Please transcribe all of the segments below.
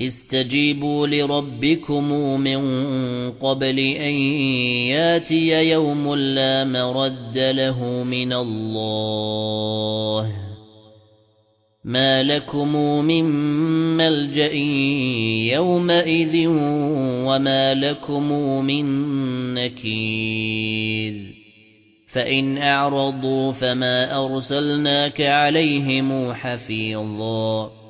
استجيبوا لربكم من قبل أن ياتي يوم لا مرد له من الله. ما لكم من ملجأ يومئذ وما لكم من نكير. فإن أعرضوا فما أرسلناك عليهم حفيظاً.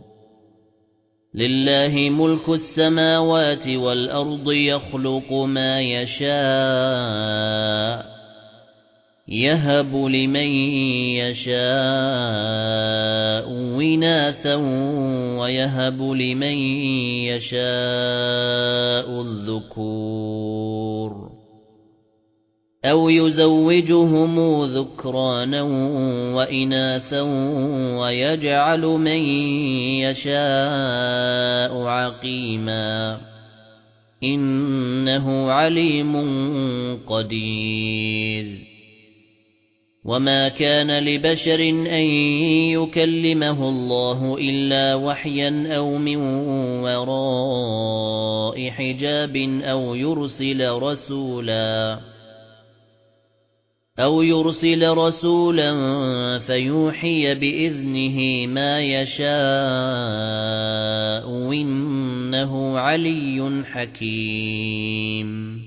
لله ملك السماوات والأرض يخلق ما يشاء يهب لمن يشاء وناثا ويهب لمن يشاء الذكور. أَوْ يُزَوِّجُهُمْ ذُكْرَانًا وَإِنَاثًا وَيَجْعَلُ مَن يَشَاءُ عَقِيمًا إِنَّهُ عَلِيمٌ قَدِيرٌ وَمَا كَانَ لِبَشَرٍ أَن يُكَلِّمَهُ اللَّهُ إِلَّا وَحْيًا أَوْ مِن وَرَاءِ حِجَابٍ أَوْ يُرْسِلَ رَسُولًا أَوْ يُرْسِلَ رَسُولًا فَيُوحِيَ بِإِذْنِهِ مَا يَشَاءُ إِنَّهُ عَلِيٌّ حَكِيمٌ